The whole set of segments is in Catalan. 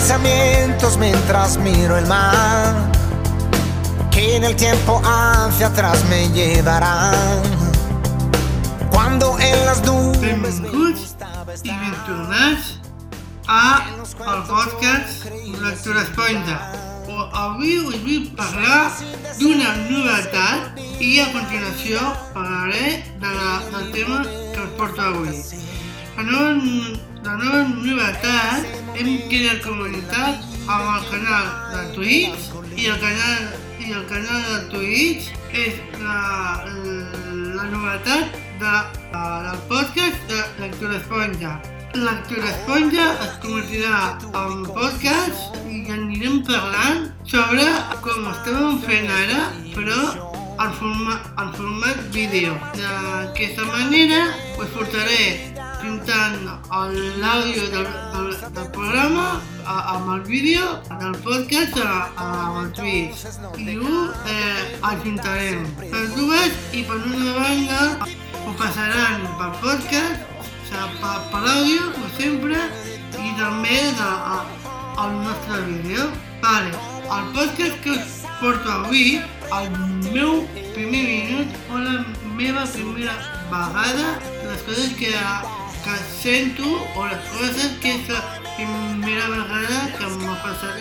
pensamientos mientras miro el mar, que en el tiempo hacia atrás me llevarán. Cuando en las nubes Benvinguts i ben tornats a el podcast Lectura Esponja. O avui us vull parlar d'una novetat i a continuació parlaré de la, del tema que us porto avui. La nova, la nova novetat hem creat comunitat amb el canal de Twitch i el canal, i el canal de Twitch és la, la novetat de, del podcast de Lectura Esponja. Lectura Esponja es convertirà en podcast i anirem parlant sobre com estàvem fent ara, però en format, en format vídeo. D'aquesta manera us portaré pintant l'àudio del, del, del programa a, amb el vídeo del podcast a, a, el Twitch i ho eh, ajuntarem per dues i per una banda ho passaran per podcast o sigui, per, per àudio, com sempre i també de, a, al nostre vídeo vale. el podcast que us porto avui el meu primer minut o la meva primera vegada les coses que que sento o les coses que és la primera vegada que m'ha passat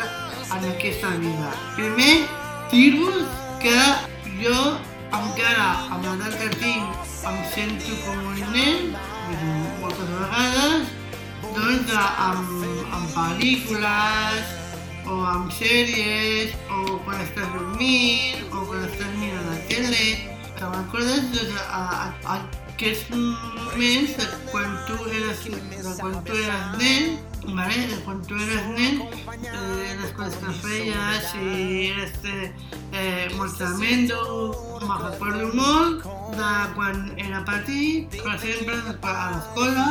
en aquesta vida. Primer, dir-vos que jo encara amb l'edat que tinc em sento com un nen, moltes vegades, doncs amb, amb pel·lícules o amb sèries o quan estàs dormint o quan estàs mirant la tele. Que m'acordes doncs, a, a, a aquests moments de quan tu eres, de quan nen, ¿vale? De quan tu eres nen, eh, les coses que feies, si eh, eh, era a l'escola,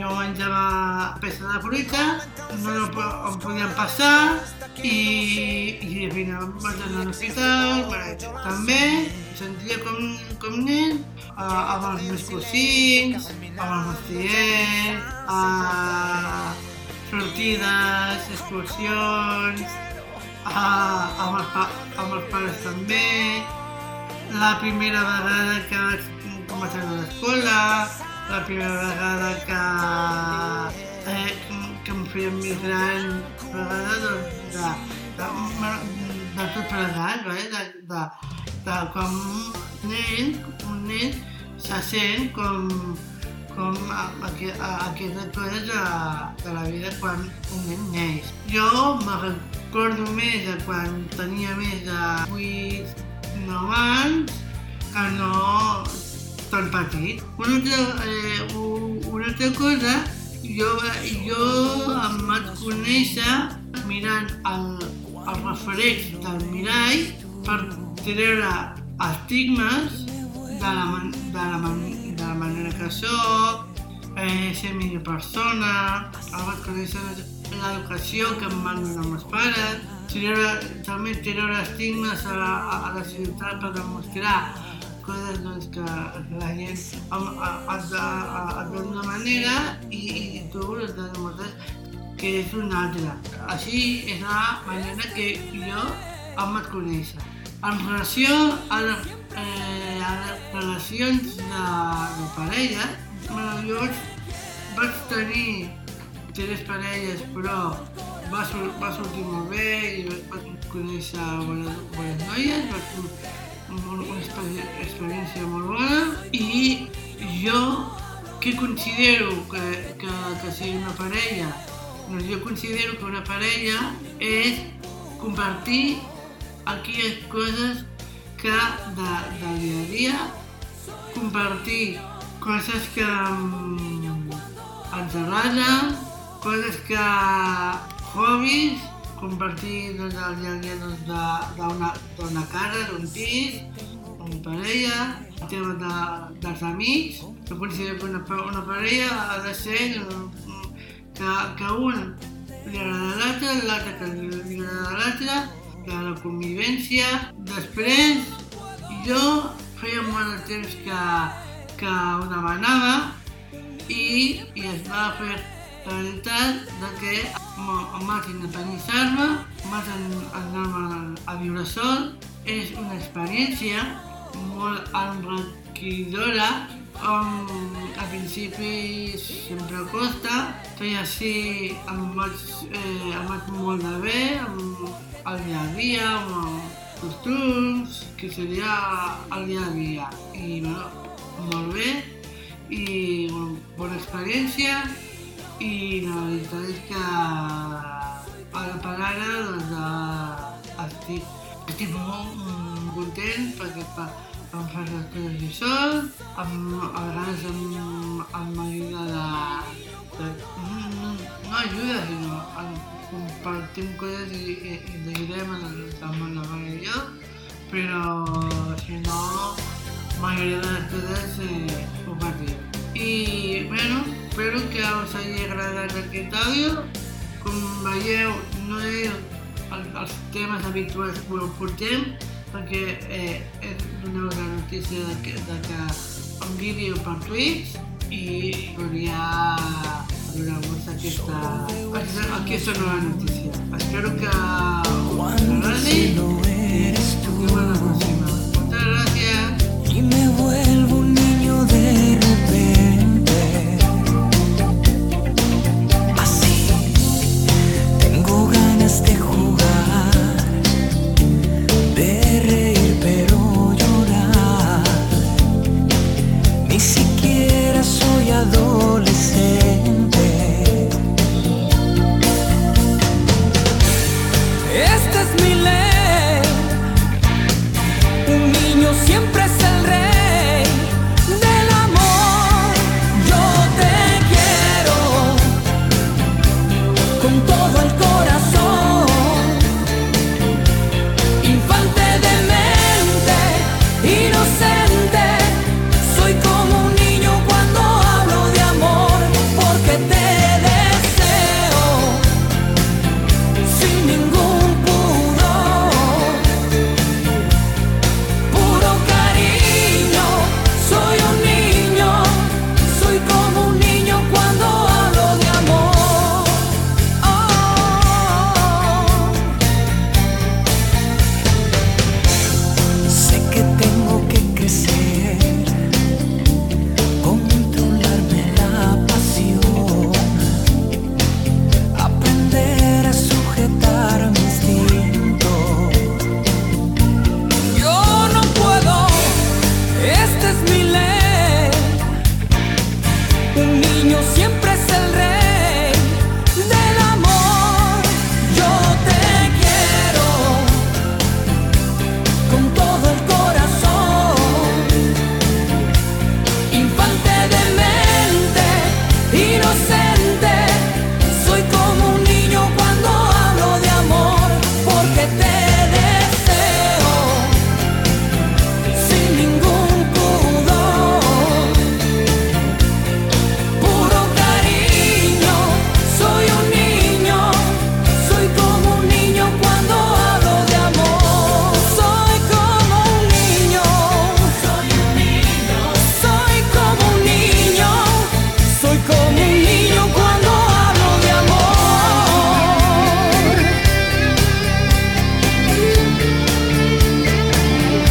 jo menjava peça de fruita, no em podien passar i, i al final vaig sentia com, com nen, uh, amb els meus cosins, amb els meus tiets, uh, sortides, excursions, uh, amb, els pa amb els pares també, la primera vegada que vaig començar a l'escola, la primera vegada que, eh, que em feia més gran, vegada doncs, de, de, de, de tot plegat, eh? de, de, de com un nen, un nen se sent com, com aquestes coses de, de la vida quan un nen neix. Jo me recordo més de quan tenia més de 8, 9 anys que no tan petit. Una altra, eh, una altra cosa, jo, jo em vaig conèixer mirant el, els referents del mirall per treure estigmes de la, man, de la, man, de la manera que soc, eh, ser millor persona, l'educació que em van donar meus pares, treure, també treure estigmes a, a, a la ciutat per demostrar coses doncs, que la gent et dona una manera i, i tu has de demostrar que és una altra. Així és la manera que jo em vaig conèixer. En relació a, la, eh, a les relacions de, de parella, jo vaig, tenir tres parelles, però va, va sortir molt bé i vaig conèixer bones, bones noies, vaig una experiència molt bona i jo que considero que, que, que sigui una parella doncs jo considero que una parella és compartir aquelles coses que de, de dia a dia compartir coses que um, ens agraden coses que hobbies compartir doncs, el dia a dia doncs, d'una casa, d'un pis, una parella, el tema de, dels amics. Jo considero que una, una parella ha de ser que, que un li agrada l'altre, l'altre que li agrada l'altre, que la convivència. Després, jo feia molt de temps que, que ho demanava i, i es va fer veritat de que m'haig independitzar-me, m'haig anar a viure sol, és una experiència molt enriquidora Um, al principi sempre costa, tot i així em vaig, eh, em vaig molt de bé amb el dia a dia, amb els costums, que seria el dia a dia. I bueno, molt bé, i bueno, bona experiència, i la veritat és que ara per ara doncs, eh, estic, estic molt content perquè per, em fas les coses de sol, amb, a vegades amb, amb ajuda de, de no, no ajuda, sinó en, compartim coses i, i, i ens ajudem tant la mare i jo, però si no, majoria de les coses eh, ho partim. I, bueno, espero que us hagi agradat aquest àudio. Com veieu, no és el, els temes habituals que ho portem, perquè eh, doneu la notícia de que, de que un vídeo per Twitch i volia donar-vos aquesta, aquesta nova notícia. Espero que us agradi